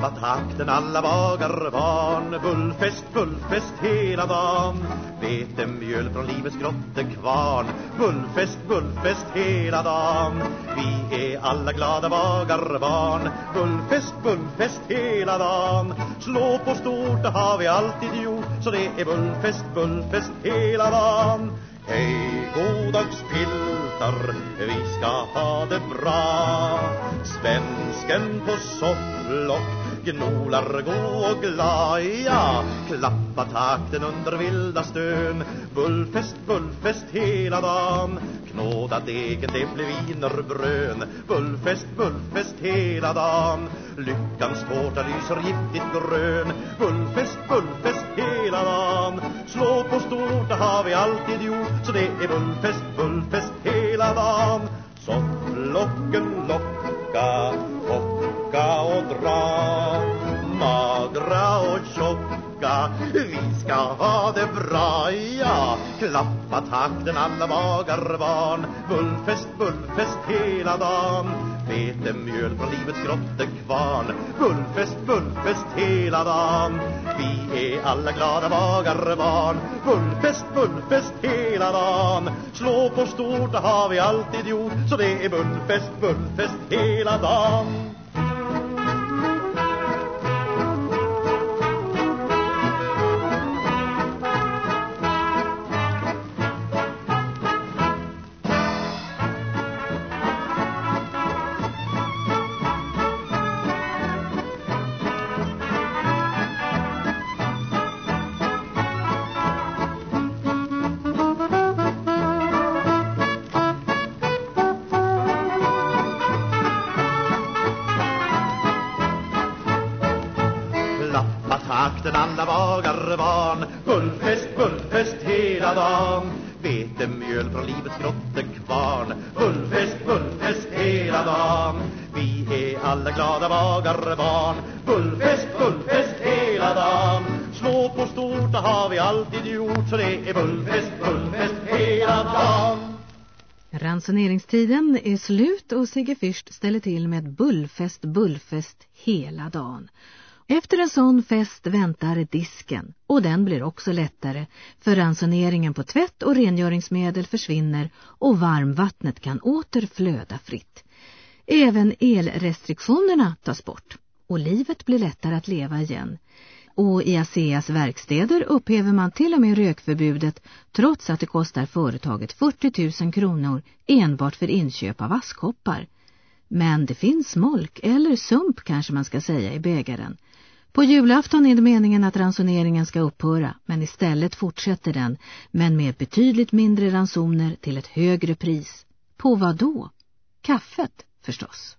takten alla vagar barn Bullfest, bullfest hela dagen. Vetemjöl från livets grottekvarn Bullfest, bullfest hela dagen. Vi är alla glada vagar barn. Bullfest, bullfest hela dagen. Slå på stort, det har vi alltid gjort Så det är bullfest, bullfest hela dagen. Hej, godagspiltar, vi ska ha det bra. Svensken på sofflock gnolar gå och glad Ja, klappa takten under vilda stön. Bullfest, bullfest hela dagen. Knåda degen, det blir vinerbrön Bullfest, bullfest hela dagen. Lyckans tårta lyser giftigt grön. Bullfest, bullfest hela dagen. Slå på stort, det har vi alltid gjort. Så det är bullfest, bullfest hela dagen. Så flocken locka, tjocka och dra. Magra och tjocka, vi ska ha det bra, ja Klappa takten alla magar barn. Bullfest, bullfest hela dagen. Vetemjöl från livets grottekvarn Bullfest, bullfest hela dagen. Vi är alla glada magar barn. Bullfest, bullfest hela dagen. Slå på stort, det har vi alltid gjort. Så det är bullfest, bullfest hela dagen. Tack den andra vagar van. Bullfest, bullfest hela dagen. Vetemjöl från livets grottekvarn. Bullfest, bullfest hela dagen. Vi är alla glada vagar barn Bullfest, bullfest hela dagen. Slå på stort, det har vi alltid gjort. Så det är bullfest, bullfest hela dagen. Ransoneringstiden är slut och Sigge Fürst ställer till med bullfest, bullfest hela dagen. Efter en sån fest väntar disken och den blir också lättare för ransoneringen på tvätt och rengöringsmedel försvinner och varmvattnet kan åter flöda fritt. Även elrestriktionerna tas bort och livet blir lättare att leva igen. Och i ASEAs verkstäder upphäver man till och med rökförbudet trots att det kostar företaget 40 000 kronor enbart för inköp av askkoppar. Men det finns smolk, eller sump kanske man ska säga, i bägaren. På julafton är det meningen att ransoneringen ska upphöra, men istället fortsätter den, men med betydligt mindre ransoner till ett högre pris. På vad då? Kaffet, förstås.